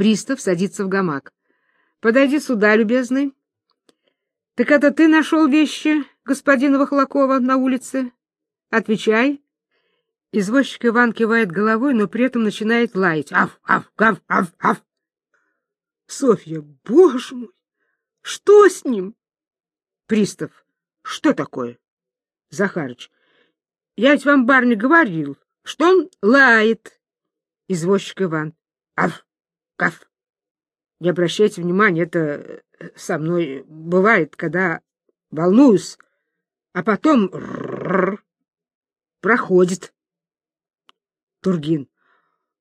Пристав садится в гамак. Подойди сюда, любезный. Так это ты нашел вещи господина Вахлакова на улице? Отвечай. Извозчик Иван кивает головой, но при этом начинает лаять. Аф, аф, гав, аф, аф. Софья, боже мой, что с ним? Пристав, что такое? Захарыч, я ведь вам, барни, говорил, что он лает. Извозчик Иван. Аф, гав. Не обращайте внимания, это э, со мной бывает, когда волнуюсь, а потом проходит. Тургин.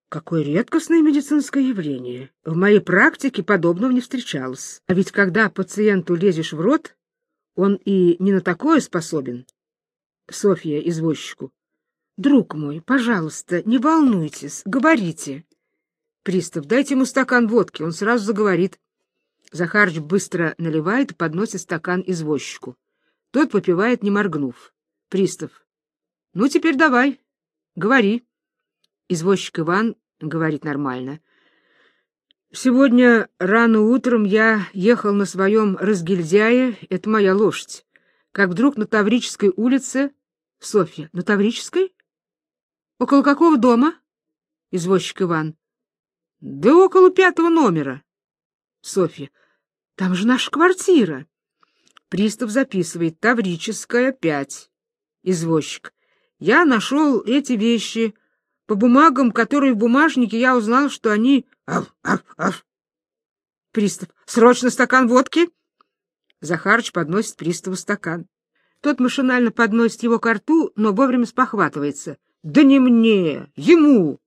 Какое редкостное медицинское явление. В моей практике подобного не встречалось. А ведь когда пациенту лезешь в рот, он и не на такое способен. Софья извозчику. Друг мой, пожалуйста, не волнуйтесь, говорите. Пристав, дайте ему стакан водки, он сразу заговорит. Захарыч быстро наливает и подносит стакан извозчику. Тот попивает, не моргнув. Пристав. Ну, теперь давай, говори. Извозчик Иван говорит нормально. Сегодня рано утром я ехал на своем разгильдяе, это моя лошадь, как вдруг на Таврической улице... Софья, на Таврической? Около какого дома? Извозчик Иван. Да около пятого номера. Софья. Там же наша квартира. Пристав записывает. Таврическая, пять. Извозчик. Я нашел эти вещи. По бумагам, которые в бумажнике, я узнал, что они... Ав, ав, ав. Пристав. Срочно стакан водки. Захарыч подносит приставу стакан. Тот машинально подносит его к рту, но вовремя спохватывается. Да не мне, ему!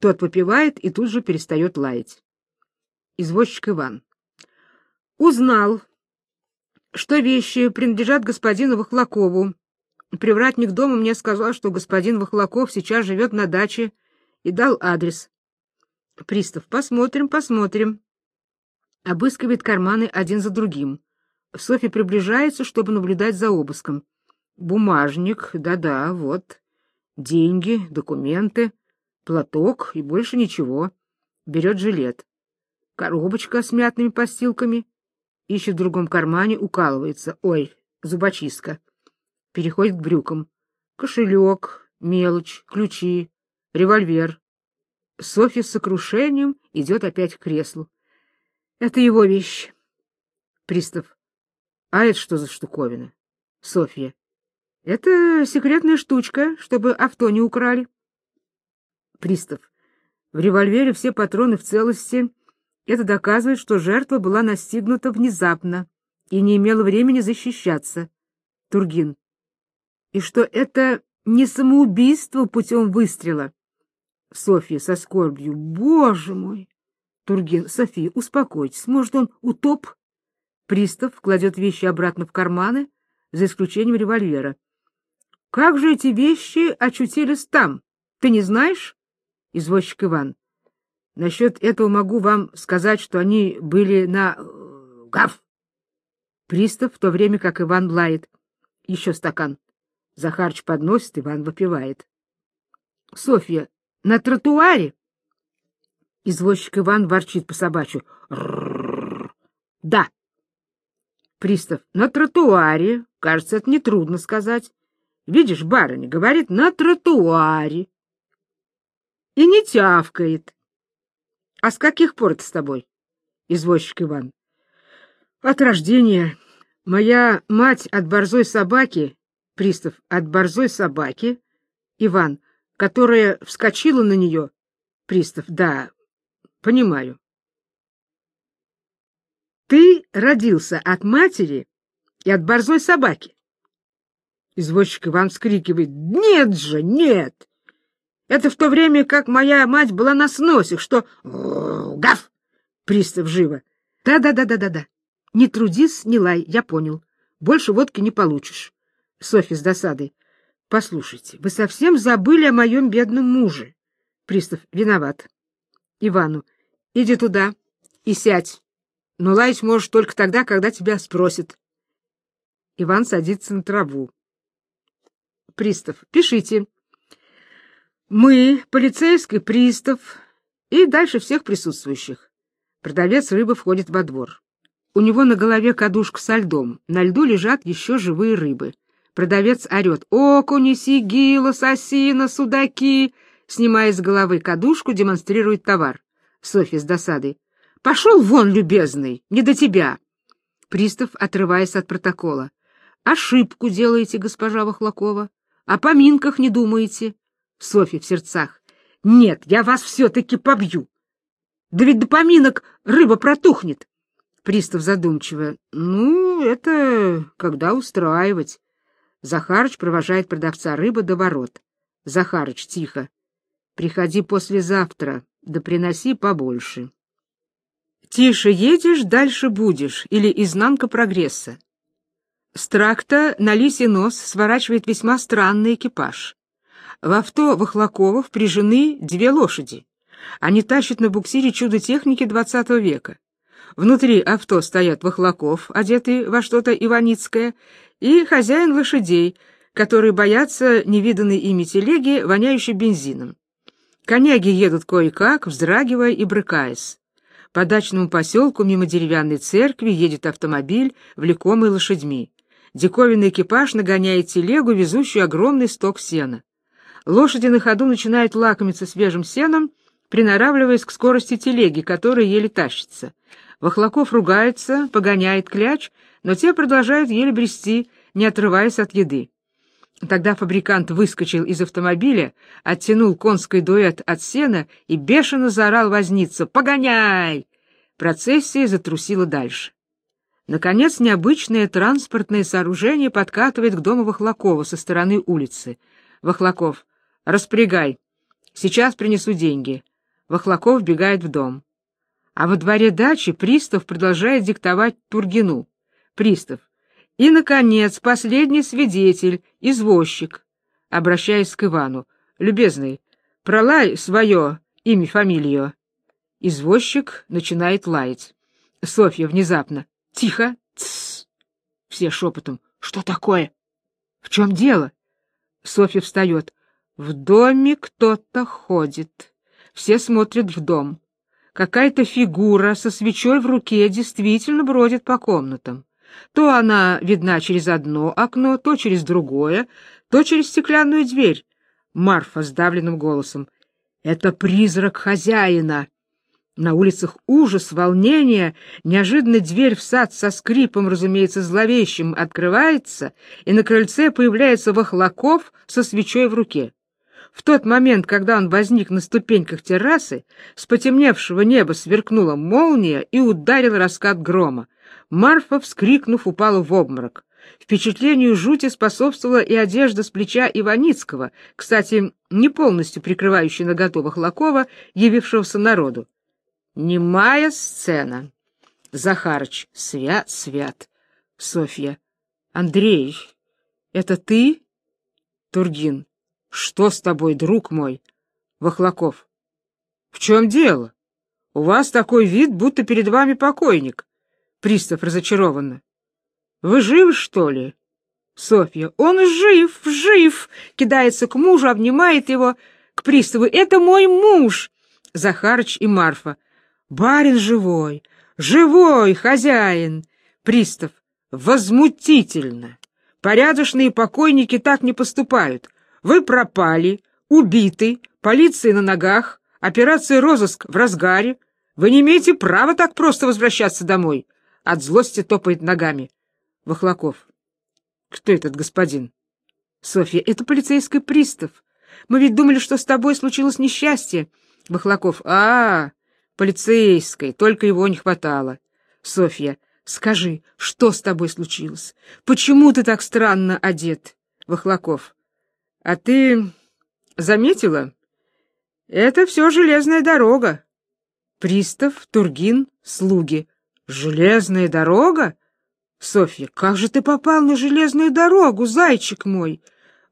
Тот попивает и тут же перестает лаять. Извозчик Иван. Узнал, что вещи принадлежат господину Вахлакову. Привратник дома мне сказал, что господин Вахлаков сейчас живет на даче и дал адрес. Пристав. Посмотрим, посмотрим. Обыскивает карманы один за другим. Софья приближается, чтобы наблюдать за обыском. Бумажник, да-да, вот. Деньги, документы платок и больше ничего. Берет жилет. Коробочка с мятными постилками. Ищет в другом кармане, укалывается. Ой, зубочистка. Переходит к брюкам. Кошелек, мелочь, ключи, револьвер. Софья с сокрушением идет опять к креслу. Это его вещь. Пристав. А это что за штуковина? Софья. Это секретная штучка, чтобы авто не украли. Пристав. В револьвере все патроны в целости. Это доказывает, что жертва была настигнута внезапно и не имела времени защищаться. Тургин. И что это не самоубийство путем выстрела. Софья со скорбью. Боже мой! Тургин. София, успокойтесь. Может, он утоп? Пристав кладет вещи обратно в карманы, за исключением револьвера. Как же эти вещи очутились там? Ты не знаешь? Извозчик Иван. Насчет этого могу вам сказать, что они были на... Э, гав! Пристав, в то время как Иван лает. Еще стакан. Захарыч подносит, Иван выпивает. Софья, на тротуаре? Извозчик Иван ворчит по собачью. Да. Пристав, на тротуаре. Кажется, это нетрудно сказать. Видишь, барыня говорит, на тротуаре и не тявкает. — А с каких пор это с тобой? — извозчик Иван. — От рождения. Моя мать от борзой собаки, пристав, от борзой собаки, Иван, которая вскочила на нее, пристав, да, понимаю. Ты родился от матери и от борзой собаки. Извозчик Иван вскрикивает. Нет же, нет! Это в то время, как моя мать была на сносе, что... Гав! Пристав живо. Да-да-да-да-да-да. Не трудись, не лай, я понял. Больше водки не получишь. Софья с досадой. Послушайте, вы совсем забыли о моем бедном муже. Пристав виноват. Ивану. Иди туда и сядь. Но лаять можешь только тогда, когда тебя спросят. Иван садится на траву. Пристав. Пишите. Мы, полицейский пристав и дальше всех присутствующих. Продавец рыбы входит во двор. У него на голове кадушка со льдом, на льду лежат еще живые рыбы. Продавец орет «Окуни, сигила, сосина, судаки!» Снимая с головы кадушку, демонстрирует товар. Софья с досадой. «Пошел вон, любезный, не до тебя!» Пристав, отрываясь от протокола. «Ошибку делаете, госпожа Вахлакова. О поминках не думаете». Софья в сердцах. «Нет, я вас все-таки побью. Да ведь до поминок рыба протухнет». Пристав задумчиво. «Ну, это когда устраивать». Захарыч провожает продавца рыбы до ворот. Захарыч тихо. «Приходи послезавтра, да приноси побольше». Тише едешь, дальше будешь, или изнанка прогресса. С тракта на лисий нос сворачивает весьма странный экипаж. В авто Вахлакова впряжены две лошади. Они тащат на буксире чудо техники XX века. Внутри авто стоят Вахлаков, одетый во что-то иваницкое, и хозяин лошадей, которые боятся невиданной ими телеги, воняющей бензином. Коняги едут кое-как, вздрагивая и брыкаясь. По дачному поселку мимо деревянной церкви едет автомобиль, влекомый лошадьми. Диковинный экипаж нагоняет телегу, везущую огромный сток сена. Лошади на ходу начинают лакомиться свежим сеном, приноравливаясь к скорости телеги, которая еле тащится. Вахлаков ругается, погоняет кляч, но те продолжают еле брести, не отрываясь от еды. Тогда фабрикант выскочил из автомобиля, оттянул конский дуэт от сена и бешено заорал возница «Погоняй!». Процессия затрусила дальше. Наконец, необычное транспортное сооружение подкатывает к дому Вахлакова со стороны улицы. Вахлаков «Распрягай! Сейчас принесу деньги». Вахлаков бегает в дом. А во дворе дачи пристав продолжает диктовать Тургину. Пристав и, наконец, последний свидетель, извозчик, обращаясь к Ивану. «Любезный, пролай свое имя, фамилию». Извозчик начинает лаять. Софья внезапно. «Тихо! Тссс!» Все шепотом. «Что такое? В чем дело?» Софья встает. «В доме кто-то ходит. Все смотрят в дом. Какая-то фигура со свечой в руке действительно бродит по комнатам. То она видна через одно окно, то через другое, то через стеклянную дверь. Марфа сдавленным голосом. «Это призрак хозяина!» На улицах ужас, волнение, неожиданно дверь в сад со скрипом, разумеется, зловещим, открывается, и на крыльце появляется Вахлаков со свечой в руке. В тот момент, когда он возник на ступеньках террасы, с потемневшего неба сверкнула молния и ударил раскат грома. Марфа, вскрикнув, упала в обморок. Впечатлению жути способствовала и одежда с плеча Иваницкого, кстати, не полностью прикрывающая наготу Вахлакова, явившегося народу. Немая сцена. Захарыч. Свят, свят. Софья. Андрей, это ты? Тургин. Что с тобой, друг мой? Вахлаков. В чем дело? У вас такой вид, будто перед вами покойник. Пристав разочарованно. Вы живы, что ли? Софья. Он жив, жив! Кидается к мужу, обнимает его. К приставу. Это мой муж! Захарыч и Марфа. Барин живой, живой хозяин. Пристав. Возмутительно. Порядочные покойники так не поступают. Вы пропали, убиты, полиция на ногах, операция «Розыск» в разгаре. Вы не имеете права так просто возвращаться домой. От злости топает ногами. Вахлаков. Кто этот господин? Софья. Это полицейский пристав. Мы ведь думали, что с тобой случилось несчастье. Вахлаков. А, -а, -а полицейской, только его не хватало. Софья. Скажи, что с тобой случилось? Почему ты так странно одет? Вахлаков. А ты заметила? Это все железная дорога. Пристав, Тургин, слуги. Железная дорога? Софья, как же ты попал на железную дорогу, зайчик мой?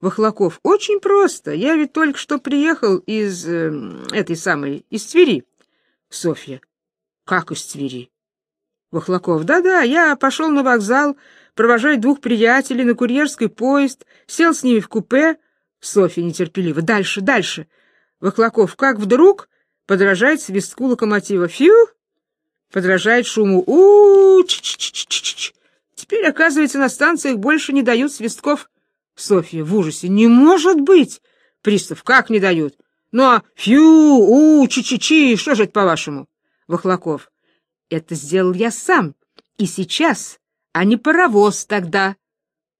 Вахлаков, очень просто. Я ведь только что приехал из э, этой самой, из Твери. Софья, как из Твери? Вахлаков, да-да, я пошел на вокзал провожать двух приятелей на курьерский поезд, сел с ними в купе. Софья нетерпеливо, дальше, дальше. Вахлаков, как вдруг подражает свистку локомотива. Фью! подражает шуму у ч ч ч ч ч Теперь, оказывается, на станциях больше не дают свистков. Софья в ужасе. Не может быть! Пристав, как не дают? Ну а фью, у, чи-чи-чи, что же это по-вашему? Вахлаков. Это сделал я сам. И сейчас, а не паровоз тогда.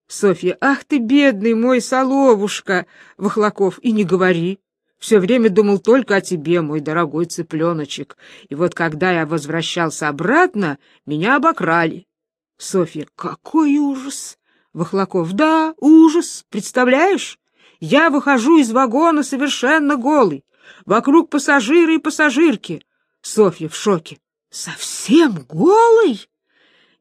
Софья. Ах ты, бедный мой соловушка! Вахлаков. И не говори. Все время думал только о тебе, мой дорогой цыпленочек. И вот когда я возвращался обратно, меня обокрали. Софья. Какой ужас! Вахлаков. Да, ужас. Представляешь? Я выхожу из вагона совершенно голый. Вокруг пассажиры и пассажирки. Софья в шоке. Совсем голый?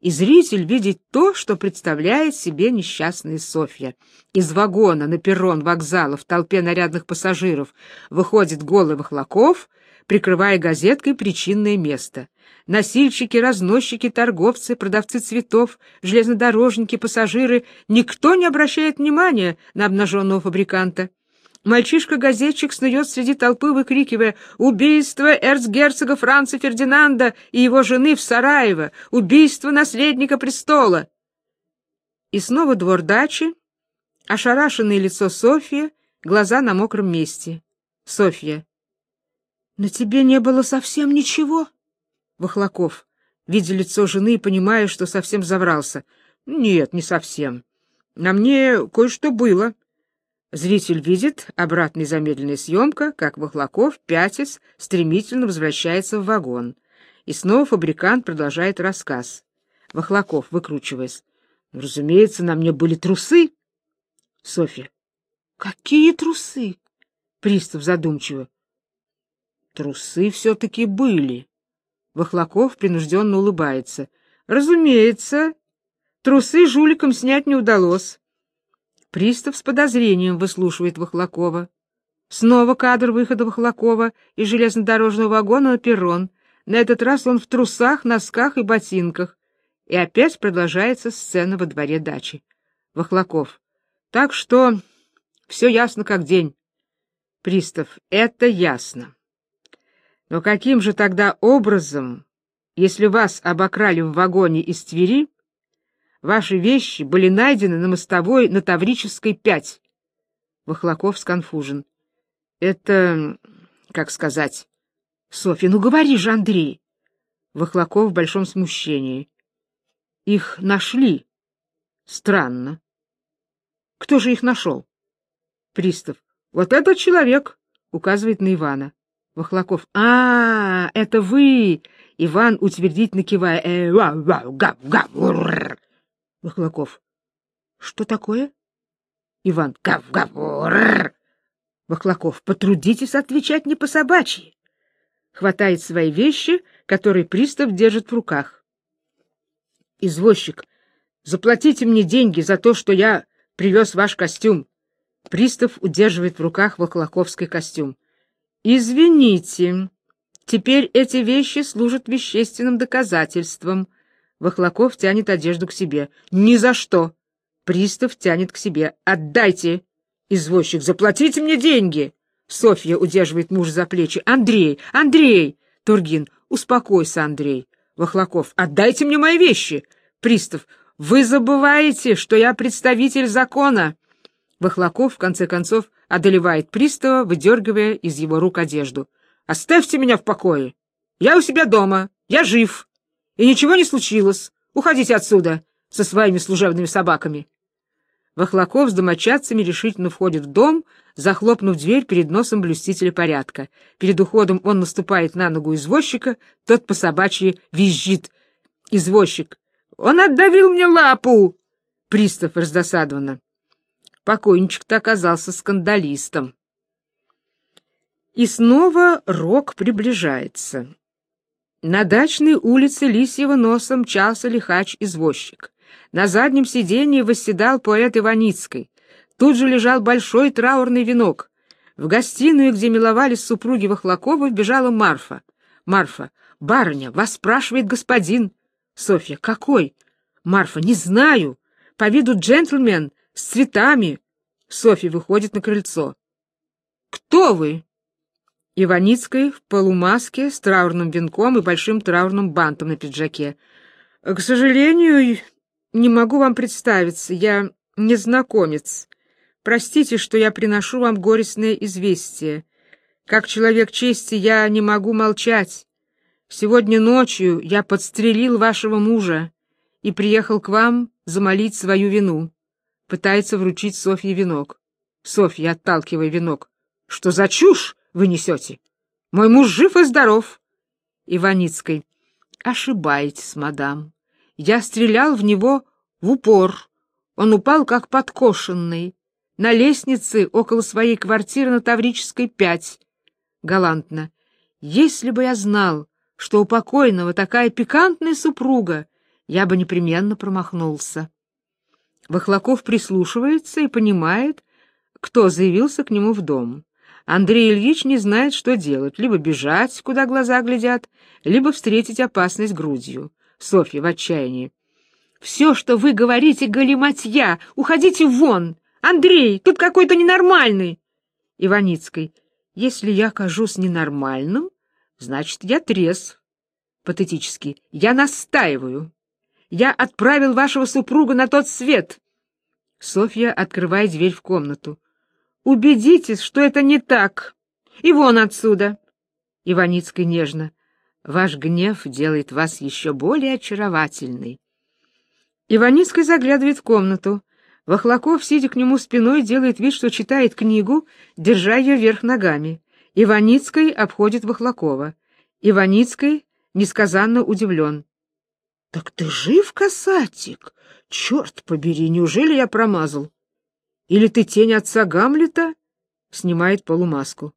И зритель видит то, что представляет себе несчастная Софья. Из вагона на перрон вокзала в толпе нарядных пассажиров выходит голый Вахлаков, прикрывая газеткой причинное место. Носильщики, разносчики, торговцы, продавцы цветов, железнодорожники, пассажиры — никто не обращает внимания на обнаженного фабриканта. Мальчишка-газетчик снует среди толпы, выкрикивая «Убийство эрцгерцога Франца Фердинанда и его жены в Сараево! Убийство наследника престола!» И снова двор дачи, ошарашенное лицо Софьи, глаза на мокром месте. Софья. «На тебе не было совсем ничего?» Вахлаков, видя лицо жены и понимая, что совсем заврался. «Нет, не совсем. На мне кое-что было». Зритель видит, обратная замедленная съемка, как Вахлаков, пятясь, стремительно возвращается в вагон. И снова фабрикант продолжает рассказ. Вахлаков, выкручиваясь. «Ну, разумеется, на мне были трусы. Софья. Какие трусы? Пристав задумчиво. Трусы все-таки были. Вахлаков принужденно улыбается. Разумеется, трусы жуликам снять не удалось. Пристав с подозрением выслушивает Вахлакова. Снова кадр выхода Вахлакова из железнодорожного вагона на перрон. На этот раз он в трусах, носках и ботинках. И опять продолжается сцена во дворе дачи. Вахлаков. Так что все ясно как день. Пристав. Это ясно. Но каким же тогда образом, если вас обокрали в вагоне из Твери, Ваши вещи были найдены на мостовой на Таврической 5. Вахлаков сконфужен. Это, как сказать... Софья, ну говори же, Андрей. Вахлаков в большом смущении. Их нашли. Странно. Кто же их нашел? Пристав. Вот этот человек, указывает на Ивана. Вахлаков. А, это вы! Иван утвердительно кивая. Э, ва, ва, гав, гав, Вахлаков. Что такое? Иван. Гав-гав. Вахлаков. Потрудитесь отвечать не по-собачьи. Хватает свои вещи, которые пристав держит в руках. Извозчик. Заплатите мне деньги за то, что я привез ваш костюм. Пристав удерживает в руках Вахлаковский костюм. Извините. Теперь эти вещи служат вещественным доказательством. Вахлаков тянет одежду к себе. «Ни за что!» Пристав тянет к себе. «Отдайте!» Извозчик. «Заплатите мне деньги!» Софья удерживает муж за плечи. «Андрей! Андрей!» Тургин. «Успокойся, Андрей!» Вахлаков. «Отдайте мне мои вещи!» Пристав. «Вы забываете, что я представитель закона!» Вахлаков, в конце концов, одолевает пристава, выдергивая из его рук одежду. «Оставьте меня в покое! Я у себя дома! Я жив!» И ничего не случилось. Уходите отсюда со своими служебными собаками. Вахлаков с домочадцами решительно входит в дом, захлопнув дверь перед носом блюстителя порядка. Перед уходом он наступает на ногу извозчика, тот по собачьи визжит. Извозчик. «Он отдавил мне лапу!» Пристав раздосадованно. Покойничек-то оказался скандалистом. И снова рок приближается. На дачной улице Лисьего носа мчался лихач-извозчик. На заднем сиденье восседал поэт Иваницкой. Тут же лежал большой траурный венок. В гостиную, где миловались супруги Вахлакова, вбежала Марфа. Марфа. «Барыня, вас спрашивает господин». Софья. «Какой?» Марфа. «Не знаю. По виду джентльмен, с цветами». Софья выходит на крыльцо. «Кто вы?» Иваницкой в полумаске с траурным венком и большим траурным бантом на пиджаке. К сожалению, не могу вам представиться, я незнакомец. Простите, что я приношу вам горестное известие. Как человек чести я не могу молчать. Сегодня ночью я подстрелил вашего мужа и приехал к вам замолить свою вину. Пытается вручить Софье венок. Софья, отталкивая венок. Что за чушь вы несете? Мой муж жив и здоров. Иваницкой. Ошибаетесь, мадам. Я стрелял в него в упор. Он упал как подкошенный. На лестнице около своей квартиры на Таврической 5. Галантно. Если бы я знал, что у покойного такая пикантная супруга, я бы непременно промахнулся. Вахлаков прислушивается и понимает, кто заявился к нему в дом. Андрей Ильич не знает, что делать, либо бежать, куда глаза глядят, либо встретить опасность грудью. Софья в отчаянии. «Все, что вы говорите, галиматья! Уходите вон! Андрей, тут какой-то ненормальный!» Иваницкой. «Если я кажусь ненормальным, значит, я трезв». Патетически. «Я настаиваю. Я отправил вашего супруга на тот свет». Софья открывает дверь в комнату. Убедитесь, что это не так. И вон отсюда. Иваницкой нежно. Ваш гнев делает вас еще более очаровательной. Иваницкой заглядывает в комнату. Вахлаков, сидя к нему спиной, делает вид, что читает книгу, держа ее вверх ногами. Иваницкой обходит Вахлакова. Иваницкой несказанно удивлен. — Так ты жив, касатик? Черт побери, неужели я промазал? Или ты тень отца Гамлета? Снимает полумаску.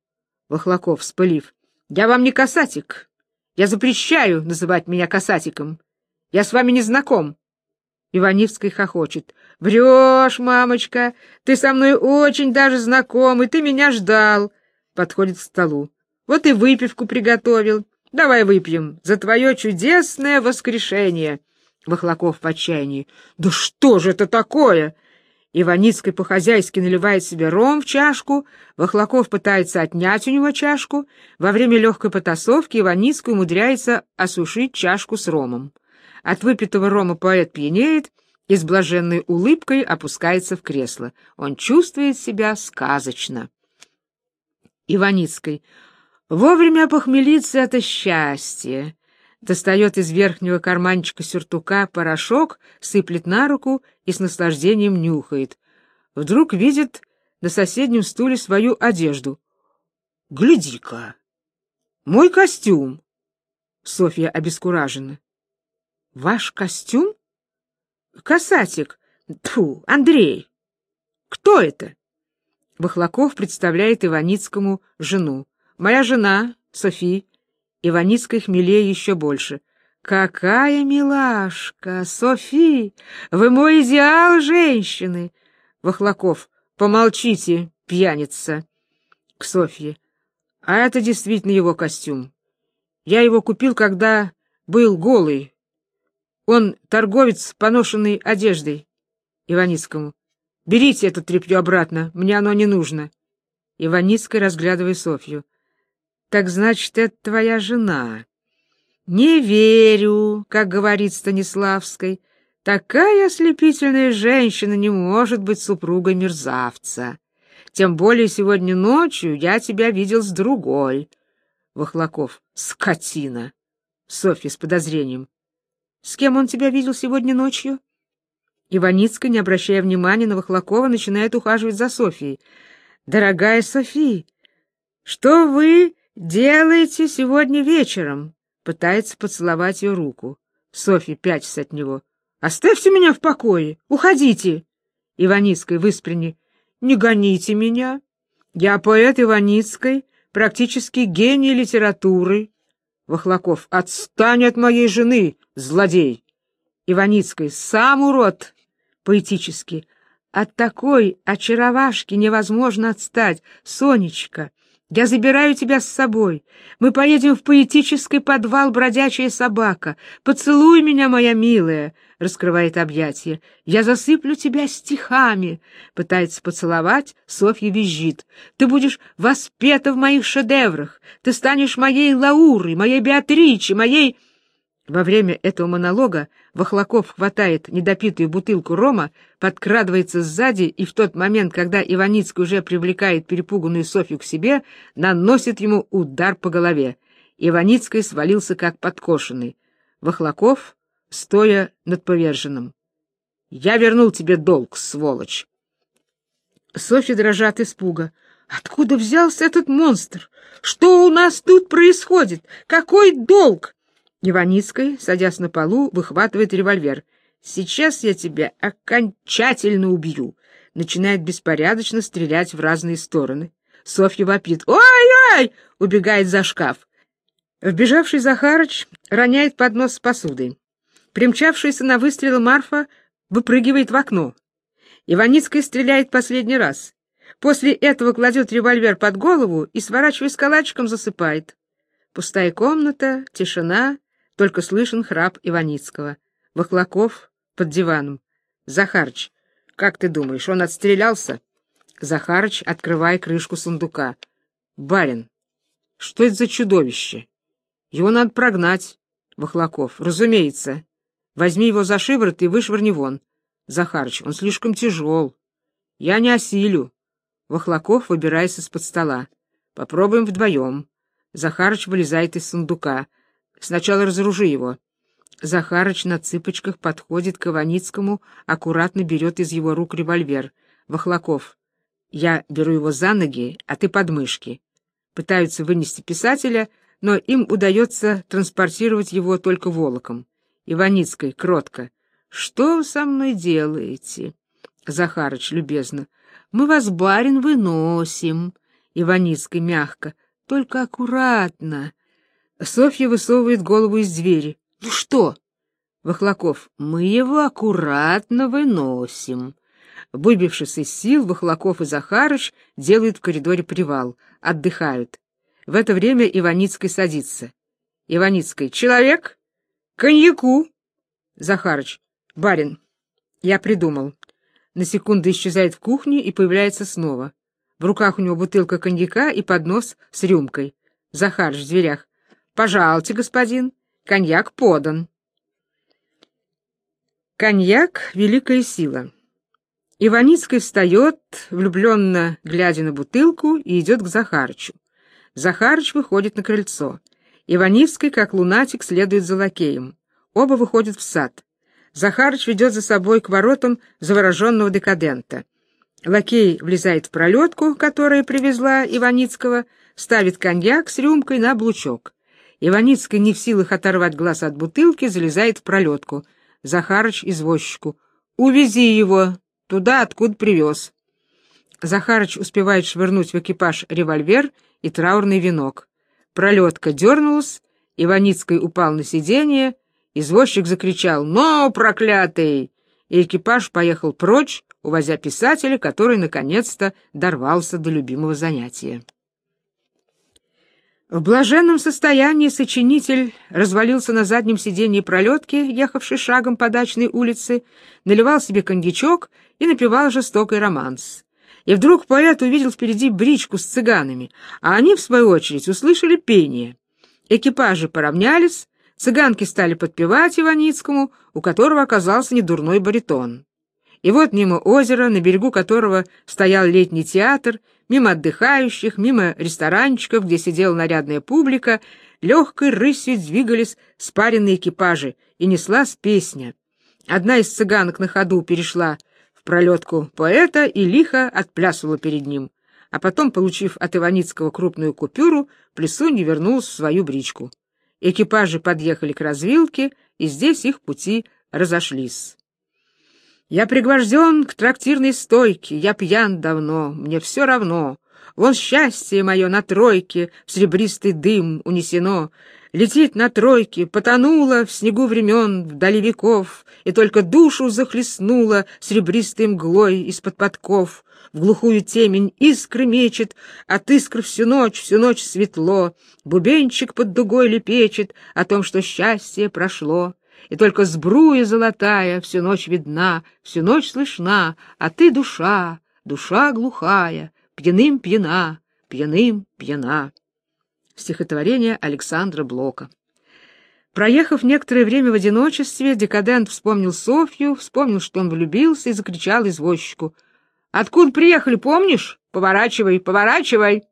Вахлаков, спылив. Я вам не касатик. Я запрещаю называть меня касатиком. Я с вами не знаком. Иванивский хохочет. Врешь, мамочка. Ты со мной очень даже знаком, и ты меня ждал. Подходит к столу. Вот и выпивку приготовил. Давай выпьем за твое чудесное воскрешение. Вахлаков в отчаянии. Да что же это такое? Иваницкой по-хозяйски наливает себе ром в чашку, Вахлаков пытается отнять у него чашку. Во время легкой потасовки Иваницкий умудряется осушить чашку с ромом. От выпитого рома поэт пьянеет и с блаженной улыбкой опускается в кресло. Он чувствует себя сказочно. Иваницкой. Вовремя похмелиться — это счастье достает из верхнего карманчика сюртука порошок, сыплет на руку и с наслаждением нюхает. Вдруг видит на соседнем стуле свою одежду. «Гляди-ка! Мой костюм!» Софья обескуражена. «Ваш костюм?» «Касатик! Тьфу, Андрей! Кто это?» Бахлаков представляет Иваницкому жену. «Моя жена, София, Иваницкой хмелее еще больше. «Какая милашка! Софи! Вы мой идеал женщины!» Вахлаков. «Помолчите, пьяница!» К Софье. «А это действительно его костюм. Я его купил, когда был голый. Он торговец поношенной одеждой». Иваницкому. «Берите это тряпье обратно, мне оно не нужно». Иваницкая, разглядывая Софью. Так значит, это твоя жена. Не верю, как говорит Станиславской. Такая ослепительная женщина не может быть супругой мерзавца. Тем более сегодня ночью я тебя видел с другой. Вахлаков. Скотина. Софья с подозрением. С кем он тебя видел сегодня ночью? Иваницкая, не обращая внимания на Вахлакова, начинает ухаживать за Софьей. «Дорогая София, что вы «Делайте сегодня вечером!» Пытается поцеловать ее руку. Софья пятится от него. «Оставьте меня в покое! Уходите!» Иваницкой в Исприне. «Не гоните меня! Я поэт Иваницкой, практически гений литературы!» Вахлаков. «Отстань от моей жены, злодей!» Иваницкой. «Сам урод!» Поэтически. «От такой очаровашки невозможно отстать, Сонечка!» Я забираю тебя с собой. Мы поедем в поэтический подвал «Бродячая собака». Поцелуй меня, моя милая, — раскрывает объятия. Я засыплю тебя стихами. Пытается поцеловать, Софья визжит. Ты будешь воспета в моих шедеврах. Ты станешь моей Лаурой, моей Беатричей, моей... Во время этого монолога Вахлаков хватает недопитую бутылку рома, подкрадывается сзади и в тот момент, когда Иваницкий уже привлекает перепуганную Софью к себе, наносит ему удар по голове. Иваницкий свалился как подкошенный. Вахлаков, стоя над поверженным. «Я вернул тебе долг, сволочь!» Софья дрожат от испуга. «Откуда взялся этот монстр? Что у нас тут происходит? Какой долг?» Иваницкая, садясь на полу, выхватывает револьвер. «Сейчас я тебя окончательно убью!» Начинает беспорядочно стрелять в разные стороны. Софья вопит. «Ой-ой!» — убегает за шкаф. Вбежавший Захарыч роняет поднос с посудой. Примчавшаяся на выстрел Марфа выпрыгивает в окно. Иваницкая стреляет последний раз. После этого кладет револьвер под голову и, сворачиваясь калачиком, засыпает. Пустая комната, тишина, только слышен храп Иваницкого. Вахлаков под диваном. Захарыч, как ты думаешь, он отстрелялся? Захарыч, открывая крышку сундука. Барин, что это за чудовище? Его надо прогнать. Вахлаков, разумеется. Возьми его за шиворот и вышвырни вон. Захарыч, он слишком тяжел. Я не осилю. Вахлаков выбирается из-под стола. Попробуем вдвоем. Захарыч вылезает из сундука. Сначала разоружи его. Захарыч на цыпочках подходит к Иваницкому, аккуратно берет из его рук револьвер. Вахлаков. Я беру его за ноги, а ты под мышки. Пытаются вынести писателя, но им удается транспортировать его только волоком. Иваницкой, кротко. «Что вы со мной делаете?» Захарыч, любезно. «Мы вас, барин, выносим». Иваницкой, мягко. «Только аккуратно. Софья высовывает голову из двери. «Ну что?» Вахлаков. «Мы его аккуратно выносим». Выбившись из сил, Вахлаков и Захарыч делают в коридоре привал, отдыхают. В это время Иваницкий садится. Иваницкий. «Человек? Коньяку!» Захарыч. «Барин, я придумал». На секунду исчезает в кухне и появляется снова. В руках у него бутылка коньяка и поднос с рюмкой. Захарыч в дверях. Пожалуйте, господин, коньяк подан. Коньяк — великая сила. Иваницкий встает, влюбленно глядя на бутылку, и идет к Захарычу. Захарыч выходит на крыльцо. Иваницкий, как лунатик, следует за лакеем. Оба выходят в сад. Захарыч ведет за собой к воротам завороженного декадента. Лакей влезает в пролетку, которая привезла Иваницкого, ставит коньяк с рюмкой на облучок. Иваницкая не в силах оторвать глаз от бутылки, залезает в пролетку. Захарыч извозчику. «Увези его туда, откуда привез». Захарыч успевает швырнуть в экипаж револьвер и траурный венок. Пролетка дернулась, Иваницкий упал на сиденье, извозчик закричал «Но, проклятый!» и экипаж поехал прочь, увозя писателя, который наконец-то дорвался до любимого занятия. В блаженном состоянии сочинитель развалился на заднем сиденье пролетки, ехавшей шагом по дачной улице, наливал себе коньячок и напевал жестокий романс. И вдруг поэт увидел впереди бричку с цыганами, а они, в свою очередь, услышали пение. Экипажи поравнялись, цыганки стали подпевать Иваницкому, у которого оказался недурной баритон. И вот мимо озера, на берегу которого стоял летний театр, мимо отдыхающих, мимо ресторанчиков, где сидела нарядная публика, легкой рысью двигались спаренные экипажи, и неслась песня. Одна из цыганок на ходу перешла в пролетку поэта и лихо отплясывала перед ним, а потом, получив от Иваницкого крупную купюру, Плесунья вернулась в свою бричку. Экипажи подъехали к развилке, и здесь их пути разошлись. Я пригвожден к трактирной стойке, я пьян давно, мне все равно. Вон счастье мое на тройке, в серебристый дым унесено. Летит на тройке, потонула в снегу времен, вдали веков, и только душу захлестнула серебристой мглой из-под подков. В глухую темень искры мечет, от искр всю ночь, всю ночь светло. Бубенчик под дугой лепечет о том, что счастье прошло. И только сбруя золотая всю ночь видна, всю ночь слышна, а ты душа, душа глухая, пьяным пьяна, пьяным пьяна. Стихотворение Александра Блока. Проехав некоторое время в одиночестве, декадент вспомнил Софью, вспомнил, что он влюбился, и закричал извозчику. — Откуда приехали, помнишь? Поворачивай, поворачивай!